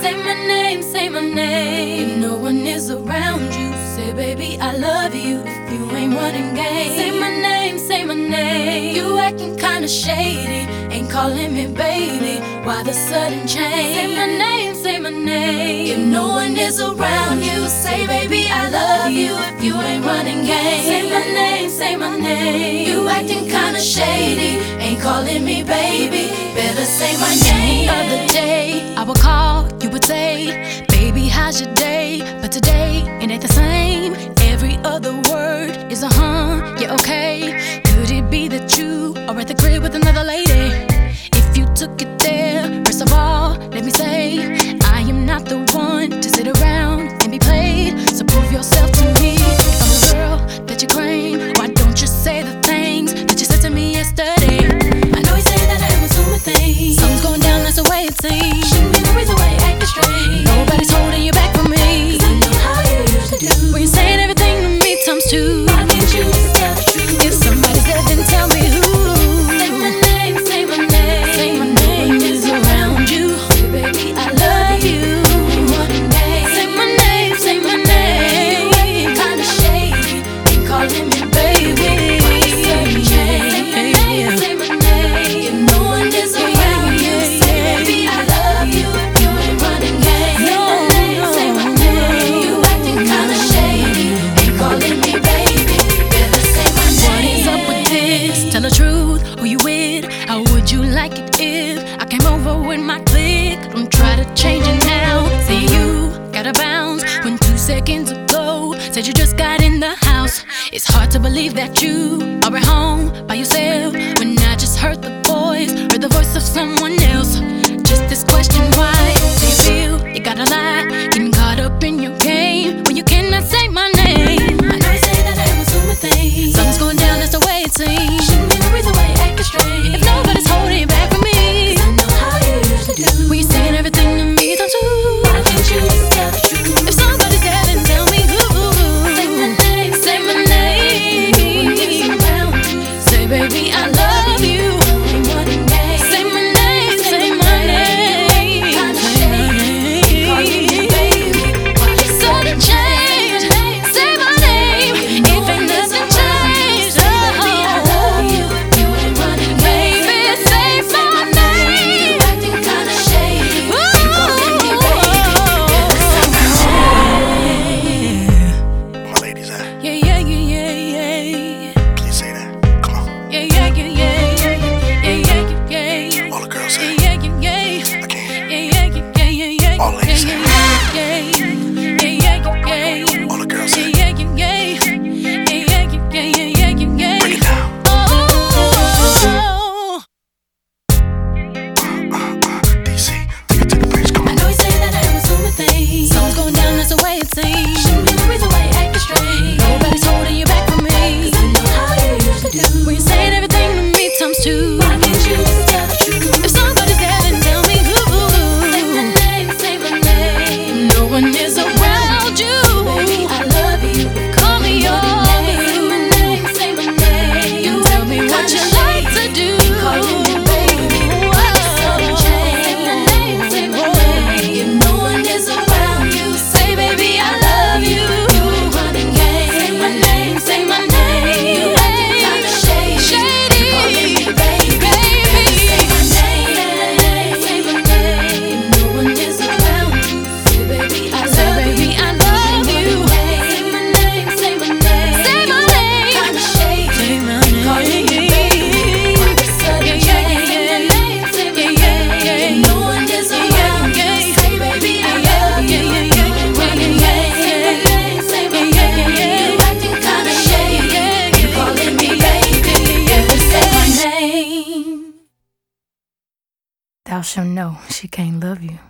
Say my name, say my name. If no one is around you, say, baby, I love you. If you ain't running game, say my name, say my name. You acting kinda shady, ain't calling me baby. Why the sudden change? Say my name, say my name. If no one is around you, say, baby, I love you. If you ain't running game, say my name, say my name. You acting kinda shady, ain't calling me baby. Better say my name. the reason why you acting strange. Nobody's holding you back from me. Cause I know how you used to do. you saying everything to me times two. I need you to Said you just got in the house. It's hard to believe that you are at home by yourself. When I just heard the voice, heard the voice of someone else. Just this question, why do you feel you gotta lie? Getting caught up in your game when you cannot say my name. I'll show no, she can't love you.